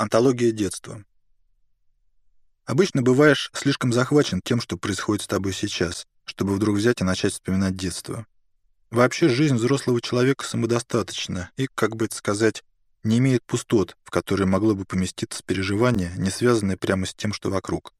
Антология детства. Обычно бываешь слишком захвачен тем, что происходит с тобой сейчас, чтобы вдруг взять и начать вспоминать детство. Вообще жизнь взрослого человека самодостаточна и, как бы это сказать, не имеет пустот, в которые могло бы поместиться переживание, не связанное прямо с тем, что вокруг.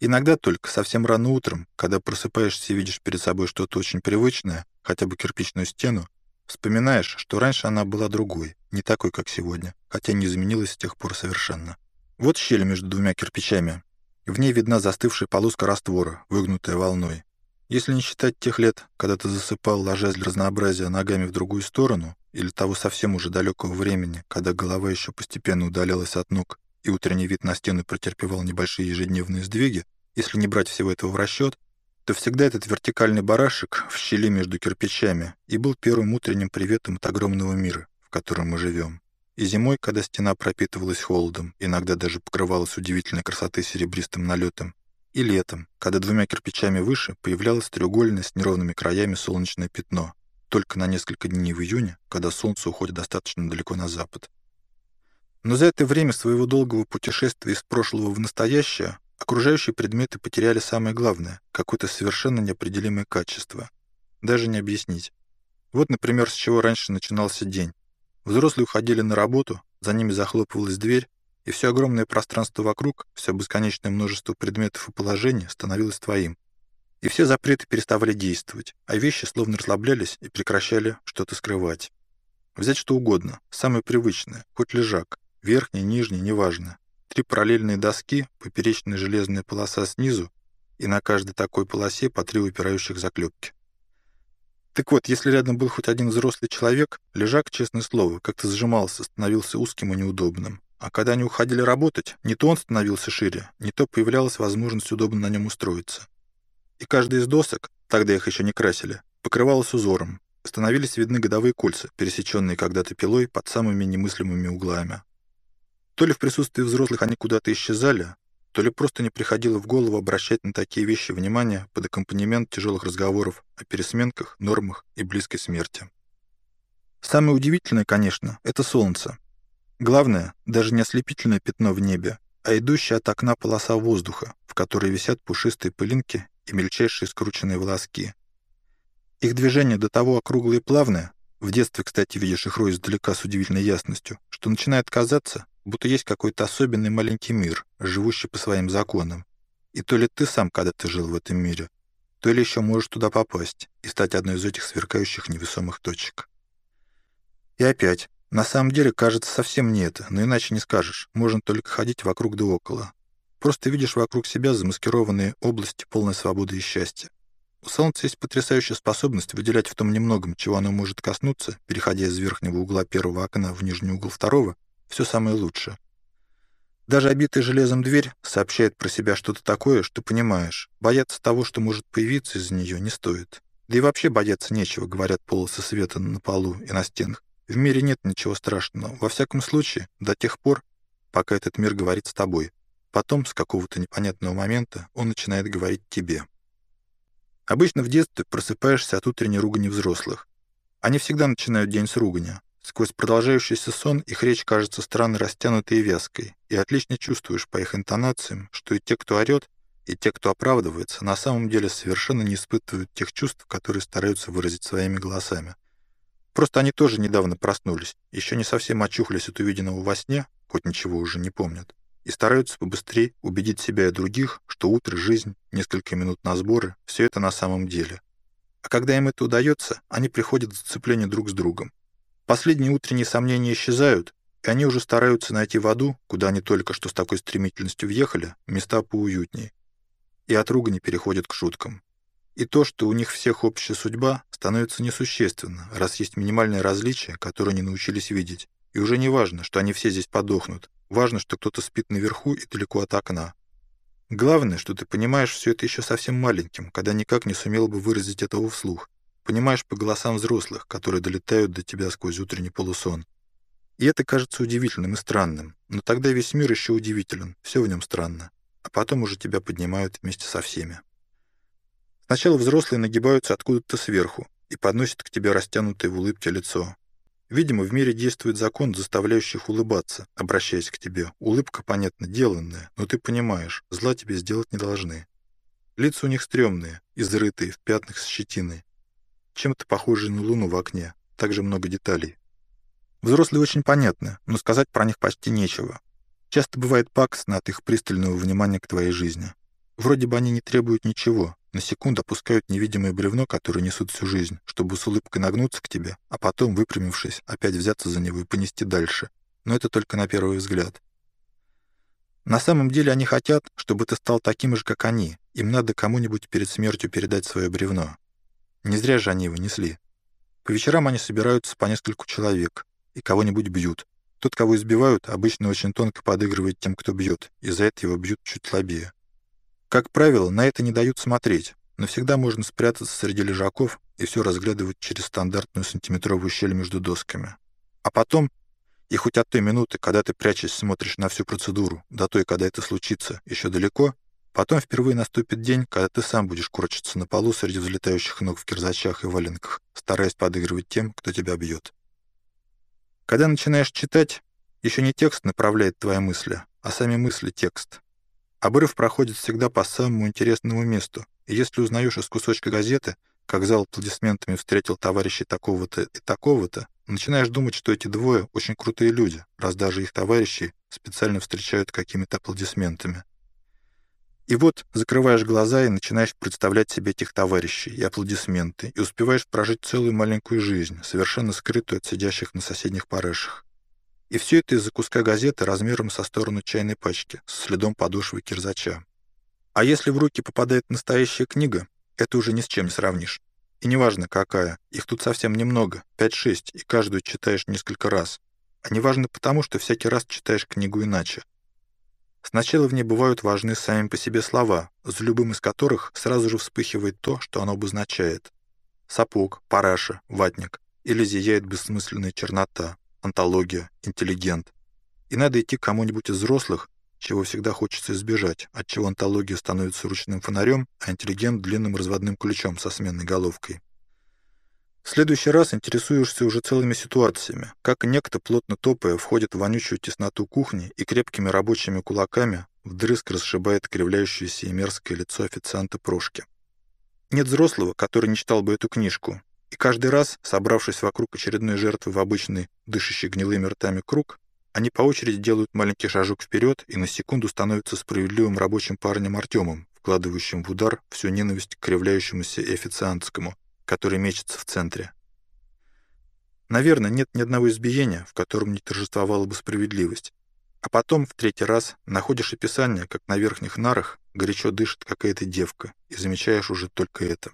Иногда только, совсем рано утром, когда просыпаешься и видишь перед собой что-то очень привычное, хотя бы кирпичную стену, вспоминаешь, что раньше она была другой, не такой, как сегодня, хотя не изменилась с тех пор совершенно. Вот щель между двумя кирпичами. В ней видна застывшая полоска раствора, выгнутая волной. Если не считать тех лет, когда ты засыпал, ложась для разнообразия ногами в другую сторону, или того совсем уже далекого времени, когда голова еще постепенно удалялась от ног, и утренний вид на стену претерпевал небольшие ежедневные сдвиги, если не брать всего этого в расчет, то всегда этот вертикальный барашек в щели между кирпичами и был первым утренним приветом от огромного мира, котором мы живем. И зимой, когда стена пропитывалась холодом, иногда даже покрывалась удивительной красоты серебристым налетом, и летом, когда двумя кирпичами выше появлялось треугольное с неровными краями солнечное пятно, только на несколько дней в июне, когда солнце уходит достаточно далеко на запад. Но за это время своего долгого путешествия из прошлого в настоящее окружающие предметы потеряли самое главное — какое-то совершенно неопределимое качество. Даже не объяснить. Вот, например, с чего раньше начинался день. Взрослые уходили на работу, за ними захлопывалась дверь, и все огромное пространство вокруг, все бесконечное множество предметов и положений становилось твоим. И все запреты переставали действовать, а вещи словно расслаблялись и прекращали что-то скрывать. Взять что угодно, самое привычное, хоть лежак, верхний, нижний, неважно. Три параллельные доски, поперечная железная полоса снизу, и на каждой такой полосе по три упирающих заклепки. Так вот, если рядом был хоть один взрослый человек, лежак, честное слово, как-то сжимался, становился узким и неудобным. А когда они уходили работать, не то он становился шире, не то появлялась возможность удобно на нем устроиться. И каждая из досок, тогда их еще не красили, покрывалась узором. Становились видны годовые кольца, пересеченные когда-то пилой под самыми немыслимыми углами. То ли в присутствии взрослых они куда-то исчезали, то ли просто не приходило в голову обращать на такие вещи внимание под аккомпанемент тяжелых разговоров о пересменках, нормах и близкой смерти. Самое удивительное, конечно, это солнце. Главное, даже не ослепительное пятно в небе, а идущая от окна полоса воздуха, в которой висят пушистые пылинки и мельчайшие скрученные волоски. Их движение до того округлое и плавное, в детстве, кстати, видишь их рой издалека с удивительной ясностью, что начинает казаться, будто есть какой-то особенный маленький мир, живущий по своим законам. И то ли ты сам когда-то жил в этом мире, то ли еще можешь туда попасть и стать одной из этих сверкающих невесомых точек. И опять, на самом деле, кажется, совсем не это, но иначе не скажешь, можно только ходить вокруг да около. Просто видишь вокруг себя замаскированные области полной свободы и счастья. У Солнца есть потрясающая способность выделять в том немногом, чего оно может коснуться, переходя из верхнего угла первого окна в нижний угол второго, все самое лучшее. Даже обитая железом дверь сообщает про себя что-то такое, что понимаешь. Бояться того, что может появиться из нее, не стоит. Да и вообще бояться нечего, говорят полосы света на полу и на стенах. В мире нет ничего страшного. Во всяком случае, до тех пор, пока этот мир говорит с тобой. Потом, с какого-то непонятного момента, он начинает говорить тебе. Обычно в детстве просыпаешься от утренней ругани взрослых. Они всегда начинают день с ругани, Сквозь продолжающийся сон их речь кажется странно растянутой и вязкой, и отлично чувствуешь по их интонациям, что и те, кто орет, и те, кто оправдывается, на самом деле совершенно не испытывают тех чувств, которые стараются выразить своими голосами. Просто они тоже недавно проснулись, еще не совсем очухались от увиденного во сне, хоть ничего уже не помнят, и стараются побыстрее убедить себя и других, что утро, жизнь, несколько минут на сборы — все это на самом деле. А когда им это удается, они приходят в зацепление друг с другом, Последние утренние сомнения исчезают, и они уже стараются найти в аду, куда они только что с такой стремительностью въехали, места поуютнее. И от ругани переходят к шуткам. И то, что у них всех общая судьба, становится несущественно, раз есть минимальное различие, которое они научились видеть. И уже не важно, что они все здесь подохнут. Важно, что кто-то спит наверху и далеко от окна. Главное, что ты понимаешь все это еще совсем маленьким, когда никак не сумел бы выразить этого вслух. Понимаешь по голосам взрослых, которые долетают до тебя сквозь утренний полусон. И это кажется удивительным и странным, но тогда весь мир еще удивителен, все в нем странно, а потом уже тебя поднимают вместе со всеми. Сначала взрослые нагибаются откуда-то сверху и подносят к тебе растянутое в улыбке лицо. Видимо, в мире действует закон, заставляющий их улыбаться, обращаясь к тебе. Улыбка, понятно, деланная, но ты понимаешь, зла тебе сделать не должны. Лица у них стрёмные, изрытые, в пятнах с щетиной. Чем-то похожие на луну в окне. Также много деталей. Взрослые очень понятны, но сказать про них почти нечего. Часто бывает пакостно от их пристального внимания к твоей жизни. Вроде бы они не требуют ничего, на секунду опускают невидимое бревно, которое несут всю жизнь, чтобы с улыбкой нагнуться к тебе, а потом, выпрямившись, опять взяться за него и понести дальше. Но это только на первый взгляд. На самом деле они хотят, чтобы ты стал таким же, как они. Им надо кому-нибудь перед смертью передать свое бревно. Не зря же они его несли. По вечерам они собираются по нескольку человек и кого-нибудь бьют. Тот, кого избивают, обычно очень тонко подыгрывает тем, кто бьет, и за это его бьют чуть слабее. Как правило, на это не дают смотреть, но всегда можно спрятаться среди лежаков и все разглядывать через стандартную сантиметровую щель между досками. А потом, и хоть от той минуты, когда ты прячась смотришь на всю процедуру, до той, когда это случится, еще далеко, потом впервые наступит день, когда ты сам будешь корчиться на полу среди взлетающих ног в кирзачах и валенках, стараясь подыгрывать тем, кто тебя бьет. Когда начинаешь читать, еще не текст направляет твои мысли, а сами мысли — текст. Обрыв проходит всегда по самому интересному месту, и если узнаешь из кусочка газеты, как зал аплодисментами встретил товарищей такого-то и такого-то, начинаешь думать, что эти двое очень крутые люди, раз даже их товарищи специально встречают какими-то аплодисментами. И вот закрываешь глаза и начинаешь представлять себе этих товарищей и аплодисменты, и успеваешь прожить целую маленькую жизнь, совершенно скрытую от сидящих на соседних парешах. И все это из-за куска газеты размером со сторону чайной пачки, с следом подошвы кирзача. А если в руки попадает настоящая книга, это уже ни с чем не сравнишь. И неважно какая, их тут совсем немного, 5-6, и каждую читаешь несколько раз. А неважно потому, что всякий раз читаешь книгу иначе. Сначала в ней бывают важны сами по себе слова, за любым из которых сразу же вспыхивает то, что оно обозначает. Сапог, параша, ватник или зияет бессмысленная чернота, антология, интеллигент. И надо идти к кому-нибудь из взрослых, чего всегда хочется избежать, отчего антология становится ручным фонарем, а интеллигент — длинным разводным ключом со сменной головкой. В следующий раз интересуешься уже целыми ситуациями, как некто, плотно топая, входит в вонючую тесноту кухни и крепкими рабочими кулаками вдрызг расшибает кривляющееся и мерзкое лицо официанта Прошки. Нет взрослого, который не читал бы эту книжку, и каждый раз, собравшись вокруг очередной жертвы в обычный, дышащий гнилыми ртами круг, они по очереди делают маленький шажок вперед и на секунду становятся справедливым рабочим парнем Артемом, вкладывающим в удар всю ненависть к кривляющемуся и официантскому, который мечется в центре. Наверное, нет ни одного избиения, в котором не торжествовала бы справедливость. А потом, в третий раз, находишь описание, как на верхних нарах горячо дышит какая-то девка, и замечаешь уже только это.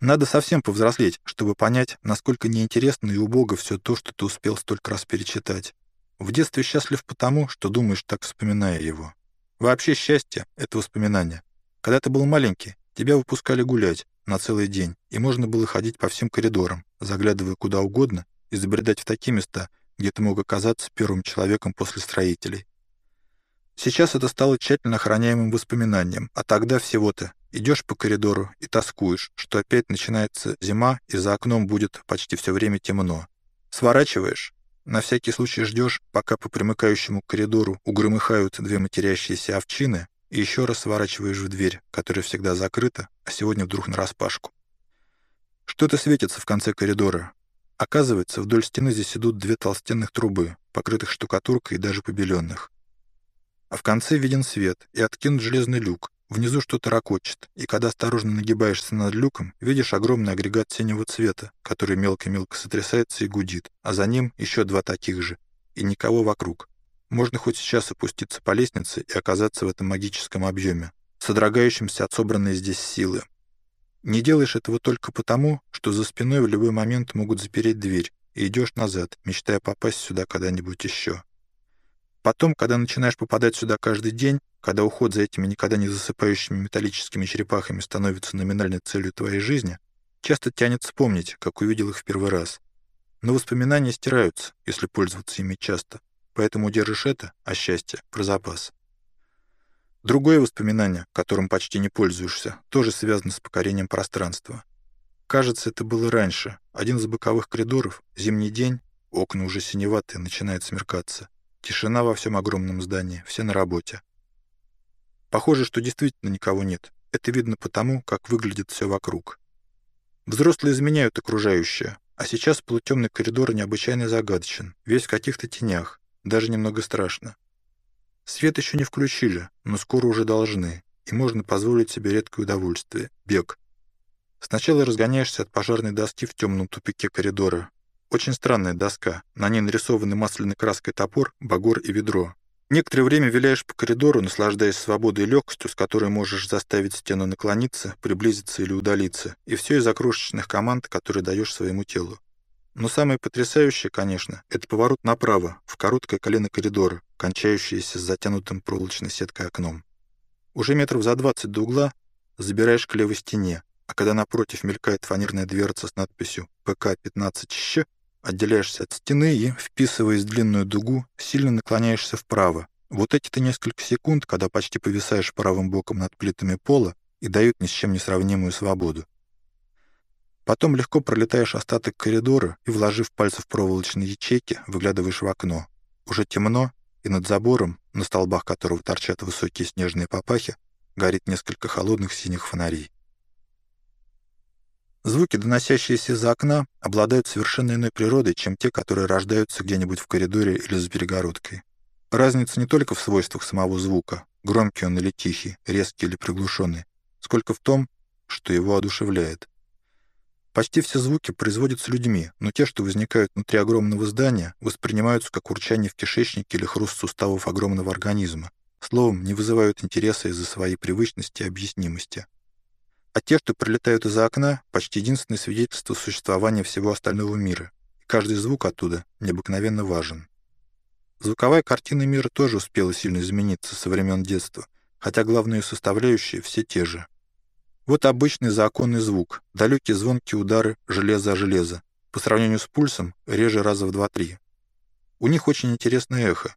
Надо совсем повзрослеть, чтобы понять, насколько неинтересно и убого все то, что ты успел столько раз перечитать. В детстве счастлив потому, что думаешь так, вспоминая его. Вообще счастье — это воспоминание. Когда ты был маленький, тебя выпускали гулять на целый день, и можно было ходить по всем коридорам, заглядывая куда угодно и забредать в такие места, где ты мог оказаться первым человеком после строителей. Сейчас это стало тщательно охраняемым воспоминанием, а тогда всего-то идешь по коридору и тоскуешь, что опять начинается зима и за окном будет почти все время темно. Сворачиваешь, на всякий случай ждешь, пока по примыкающему коридору угромыхают две матерящиеся овчины, и еще раз сворачиваешь в дверь, которая всегда закрыта, а сегодня вдруг нараспашку. Что-то светится в конце коридора. Оказывается, вдоль стены здесь идут две толстенных трубы, покрытых штукатуркой и даже побеленных. А в конце виден свет и откинут железный люк. Внизу что-то ракочет, и когда осторожно нагибаешься над люком, видишь огромный агрегат синего цвета, который мелко-мелко сотрясается и гудит, а за ним еще два таких же, и никого вокруг. Можно хоть сейчас опуститься по лестнице и оказаться в этом магическом объеме, содрогающемся от собранной здесь силы. Не делаешь этого только потому, что за спиной в любой момент могут запереть дверь, и идешь назад, мечтая попасть сюда когда-нибудь еще. Потом, когда начинаешь попадать сюда каждый день, когда уход за этими никогда не засыпающими металлическими черепахами становится номинальной целью твоей жизни, часто тянет вспомнить, как увидел их в первый раз. Но воспоминания стираются, если пользоваться ими часто, поэтому держишь это, а счастье, про запас. Другое воспоминание, которым почти не пользуешься, тоже связано с покорением пространства. Кажется, это было раньше. Один из боковых коридоров, зимний день, окна уже синеватые, начинает смеркаться. Тишина во всем огромном здании, все на работе. Похоже, что действительно никого нет. Это видно потому, как выглядит все вокруг. Взрослые изменяют окружающее, а сейчас полутемный коридор необычайно загадочен, весь в каких-то тенях, даже немного страшно. Свет еще не включили, но скоро уже должны, и можно позволить себе редкое удовольствие — бег. Сначала разгоняешься от пожарной доски в темном тупике коридора. Очень странная доска, на ней нарисованы масляной краской топор, багор и ведро. Некоторое время виляешь по коридору, наслаждаясь свободой и легкостью, с которой можешь заставить стену наклониться, приблизиться или удалиться, и все из-за крошечных команд, которые даешь своему телу. Но самое потрясающее, конечно, это поворот направо, в короткое колено коридора, кончающееся с затянутым проволочной сеткой окном. Уже метров за двадцать до угла забираешь к левой стене, а когда напротив мелькает фанерная дверца с надписью «ПК-15Щ», отделяешься от стены и, вписываясь в длинную дугу, сильно наклоняешься вправо. Вот эти-то несколько секунд, когда почти повисаешь правым боком над плитами пола, и дают ни с чем не сравнимую свободу. Потом легко пролетаешь остаток коридора и, вложив пальцы в проволочные ячейки, выглядываешь в окно. Уже темно, и над забором, на столбах которого торчат высокие снежные папахи, горит несколько холодных синих фонарей. Звуки, доносящиеся из окна, обладают совершенно иной природой, чем те, которые рождаются где-нибудь в коридоре или за перегородкой. Разница не только в свойствах самого звука, громкий он или тихий, резкий или приглушенный, сколько в том, что его одушевляет. Почти все звуки производятся людьми, но те, что возникают внутри огромного здания, воспринимаются как урчание в кишечнике или хруст суставов огромного организма. Словом, не вызывают интереса из-за своей привычности и объяснимости а те, что прилетают из-за окна, почти единственное свидетельство существования всего остального мира, и каждый звук оттуда необыкновенно важен. Звуковая картина мира тоже успела сильно измениться со времен детства, хотя главные составляющие все те же. Вот обычный законный звук, далекие звонкие удары железа о железо, по сравнению с пульсом реже раза в два-три. У них очень интересное эхо.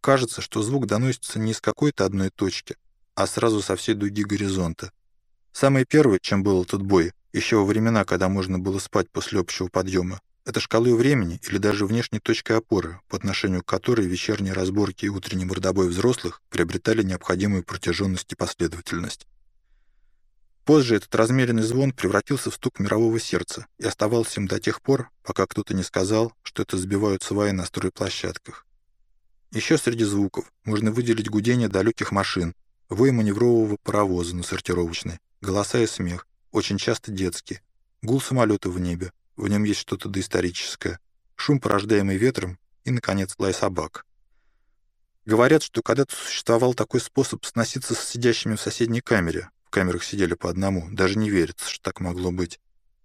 Кажется, что звук доносится не из какой-то одной точки, а сразу со всей дуги горизонта, Самое первое, чем был этот бой, еще во времена, когда можно было спать после общего подъема, это шкалой времени или даже внешней точкой опоры, по отношению к которой вечерние разборки и утренний мордобой взрослых приобретали необходимую протяженность и последовательность. Позже этот размеренный звон превратился в стук мирового сердца и оставался им до тех пор, пока кто-то не сказал, что это сбивают сваи на стройплощадках. Еще среди звуков можно выделить гудение далеких машин, вой маневрового паровоза на сортировочной, Голоса и смех, очень часто детские. Гул самолета в небе, в нем есть что-то доисторическое. Шум, порождаемый ветром, и, наконец, лай собак. Говорят, что когда-то существовал такой способ сноситься с сидящими в соседней камере. В камерах сидели по одному. Даже не верится, что так могло быть.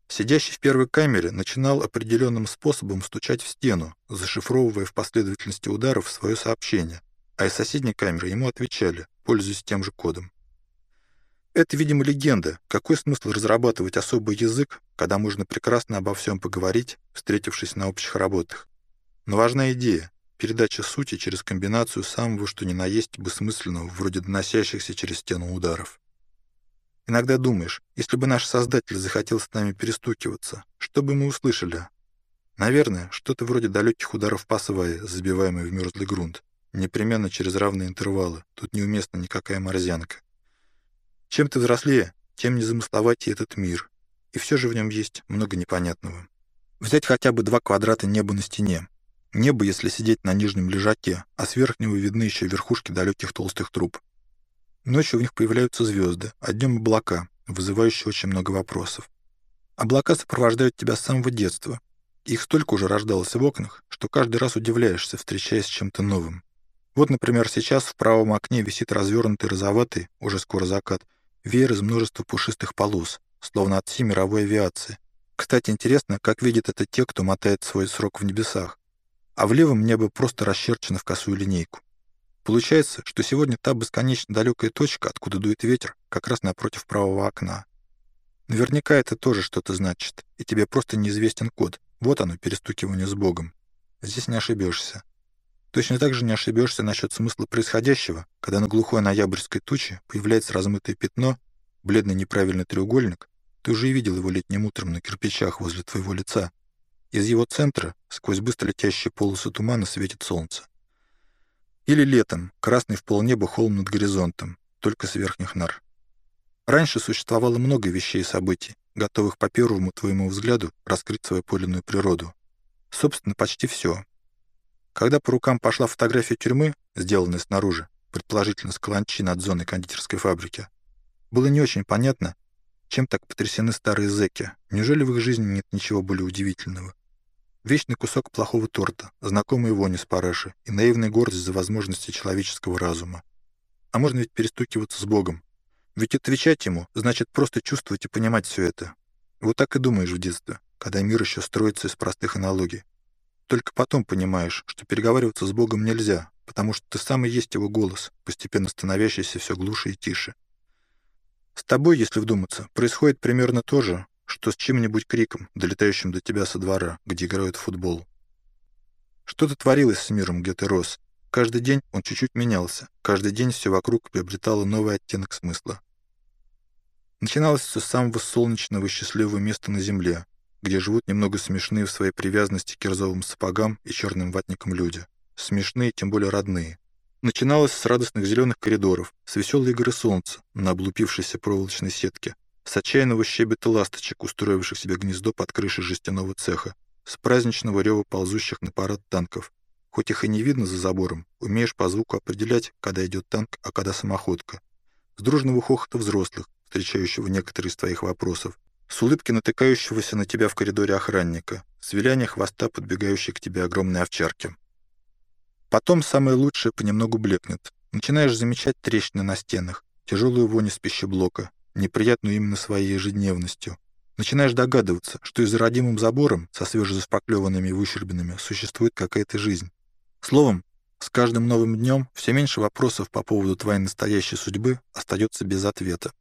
Сидящий в первой камере начинал определенным способом стучать в стену, зашифровывая в последовательности ударов свое сообщение, а из соседней камеры ему отвечали, пользуясь тем же кодом. Это, видимо, легенда. Какой смысл разрабатывать особый язык, когда можно прекрасно обо всем поговорить, встретившись на общих работах? Но важна идея — передача сути через комбинацию самого что ни на есть бессмысленного, вроде доносящихся через стену ударов. Иногда думаешь, если бы наш Создатель захотел с нами перестукиваться, что бы мы услышали? Наверное, что-то вроде далеких ударов по свае, забиваемой в мерзлый грунт. Непременно через равные интервалы. Тут неуместна никакая морзянка. Чем ты взрослее, тем незамысловатее этот мир, и все же в нем есть много непонятного. Взять хотя бы два квадрата неба на стене. Небо, если сидеть на нижнем лежаке, а с верхнего видны еще верхушки далеких толстых труб. Ночью в них появляются звезды, а днем облака, вызывающие очень много вопросов. Облака сопровождают тебя с самого детства. Их столько уже рождалось в окнах, что каждый раз удивляешься, встречаясь с чем-то новым. Вот, например, сейчас в правом окне висит развернутый розоватый, уже скоро закат, веер из множества пушистых полос, словно от всей мировой авиации. Кстати, интересно, как видят это те, кто мотает свой срок в небесах. А в левом небо просто расчерчено в косую линейку. Получается, что сегодня та бесконечно далекая точка, откуда дует ветер, как раз напротив правого окна. Наверняка это тоже что-то значит, и тебе просто неизвестен код. Вот оно, перестукивание с Богом. Здесь не ошибешься. Точно так же не ошибешься насчет смысла происходящего, когда на глухой ноябрьской туче появляется размытое пятно, бледный неправильный треугольник, ты уже и видел его летним утром на кирпичах возле твоего лица. Из его центра, сквозь быстро летящие полосы тумана светит солнце. Или летом, красный в полнеба холм над горизонтом, только с верхних нар. Раньше существовало много вещей и событий, готовых по первому твоему взгляду раскрыть свою подлинную природу. Собственно, почти все. Когда по рукам пошла фотография тюрьмы, сделанная снаружи, предположительно с каланчи над зоной кондитерской фабрики, было не очень понятно, чем так потрясены старые зэки. Неужели в их жизни нет ничего более удивительного? Вечный кусок плохого торта, знакомые вони с параши и наивная гордость за возможности человеческого разума. А можно ведь перестукиваться с Богом. Ведь отвечать ему значит просто чувствовать и понимать все это. Вот так и думаешь в детстве, когда мир еще строится из простых аналогий. Только потом понимаешь, что переговариваться с Богом нельзя, потому что ты сам и есть его голос, постепенно становящийся все глуше и тише. С тобой, если вдуматься, происходит примерно то же, что с чем-нибудь криком, долетающим до тебя со двора, где играют в футбол. Что-то творилось с миром, где ты рос. Каждый день он чуть-чуть менялся. Каждый день все вокруг приобретало новый оттенок смысла. Начиналось все с самого солнечного и счастливого места на земле, где живут немного смешные в своей привязанности к кирзовым сапогам и черным ватникам люди. Смешные, тем более родные. Начиналось с радостных зеленых коридоров, с веселой игры солнца на облупившейся проволочной сетке, с щебета ласточек, устроивших себе гнездо под крышей жестяного цеха, с праздничного рева ползущих на парад танков. Хоть их и не видно за забором, умеешь по звуку определять, когда идет танк, а когда самоходка. С дружного хохота взрослых, встречающего некоторые из твоих вопросов, с улыбки натыкающегося на тебя в коридоре охранника, с виляния хвоста, подбегающей к тебе огромной овчарки. Потом самое лучшее понемногу блекнет. Начинаешь замечать трещины на стенах, тяжелую вонь из пищеблока, неприятную именно своей ежедневностью. Начинаешь догадываться, что и за родимым забором со свежезаспоклеванными выщербинами существует какая-то жизнь. Словом, с каждым новым днем все меньше вопросов по поводу твоей настоящей судьбы остается без ответа.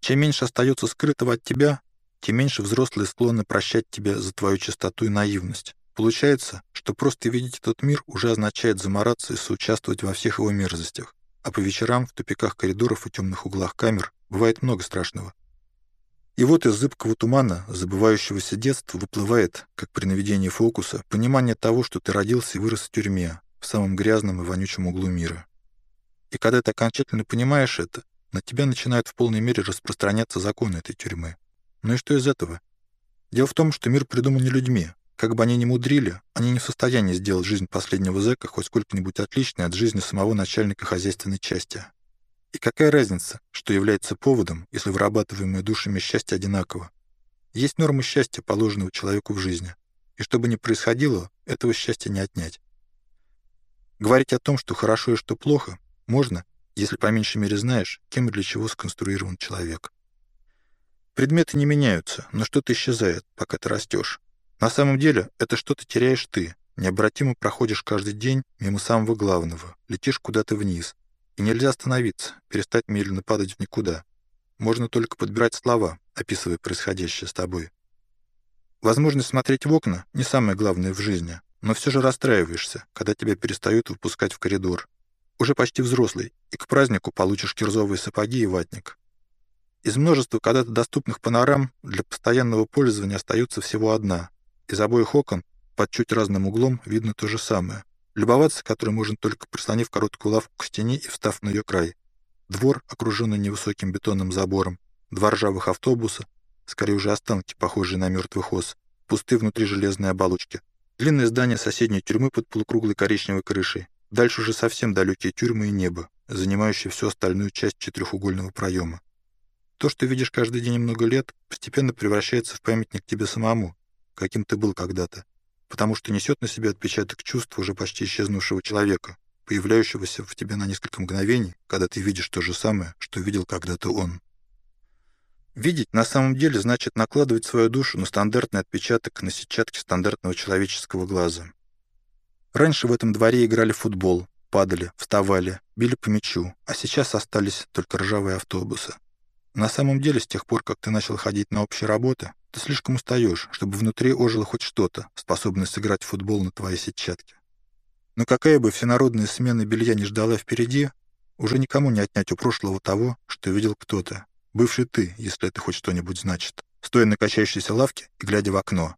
Чем меньше остается скрытого от тебя, тем меньше взрослые склонны прощать тебя за твою чистоту и наивность. Получается, что просто видеть этот мир уже означает замораться и соучаствовать во всех его мерзостях. А по вечерам в тупиках коридоров и темных углах камер бывает много страшного. И вот из зыбкого тумана, забывающегося детства, выплывает, как при наведении фокуса, понимание того, что ты родился и вырос в тюрьме, в самом грязном и вонючем углу мира. И когда ты окончательно понимаешь это, на тебя начинают в полной мере распространяться законы этой тюрьмы. Ну и что из этого? Дело в том, что мир придуман не людьми, как бы они ни мудрили, они не в состоянии сделать жизнь последнего зэка хоть сколько-нибудь отличной от жизни самого начальника хозяйственной части. И какая разница, что является поводом, если вырабатываемые душами счастье одинаково? Есть нормы счастья, положенного человеку в жизни. И что бы ни происходило, этого счастья не отнять. Говорить о том, что хорошо и что плохо, можно, если по меньшей мере знаешь, кем и для чего сконструирован человек. Предметы не меняются, но что-то исчезает, пока ты растешь. На самом деле это что-то теряешь ты, необратимо проходишь каждый день мимо самого главного, летишь куда-то вниз. И нельзя остановиться, перестать медленно падать в никуда. Можно только подбирать слова, описывая происходящее с тобой. Возможность смотреть в окна — не самое главное в жизни, но все же расстраиваешься, когда тебя перестают выпускать в коридор. Уже почти взрослый, и к празднику получишь кирзовые сапоги и ватник. Из множества когда-то доступных панорам для постоянного пользования остается всего одна — из обоих окон под чуть разным углом видно то же самое. Любоваться которой можно только прислонив короткую лавку к стене и встав на ее край. Двор, окруженный невысоким бетонным забором, два ржавых автобуса, скорее уже останки, похожие на мертвых ос, пустые внутри железные оболочки. Длинное здание соседней тюрьмы под полукруглой коричневой крышей. Дальше уже совсем далекие тюрьмы и небо, занимающие всю остальную часть четырехугольного проема. То, что видишь каждый день много лет, постепенно превращается в памятник тебе самому, каким ты был когда-то, потому что несет на себе отпечаток чувств уже почти исчезнувшего человека, появляющегося в тебе на несколько мгновений, когда ты видишь то же самое, что видел когда-то он. Видеть на самом деле значит накладывать свою душу на стандартный отпечаток на сетчатке стандартного человеческого глаза. Раньше в этом дворе играли в футбол, падали, вставали, били по мячу, а сейчас остались только ржавые автобусы. На самом деле, с тех пор, как ты начал ходить на общие работы, ты слишком устаешь, чтобы внутри ожило хоть что-то, способное сыграть в футбол на твоей сетчатке. Но какая бы всенародная смена белья не ждала впереди, уже никому не отнять у прошлого того, что видел кто-то. Бывший ты, если это хоть что-нибудь значит, стоя на качающейся лавке и глядя в окно.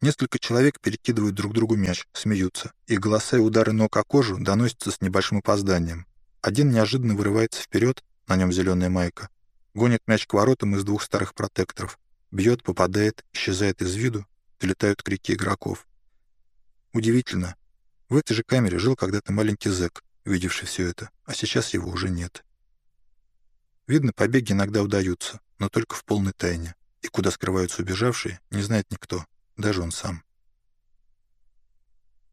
Несколько человек перекидывают друг другу мяч, смеются. Их голоса и удары ног о кожу доносятся с небольшим опозданием. Один неожиданно вырывается вперед, на нем зеленая майка, гонит мяч к воротам из двух старых протекторов, бьет, попадает, исчезает из виду, долетают крики игроков. Удивительно. В этой же камере жил когда-то маленький зэк, видевший все это, а сейчас его уже нет. Видно, побеги иногда удаются, но только в полной тайне, и куда скрываются убежавшие, не знает никто, даже он сам.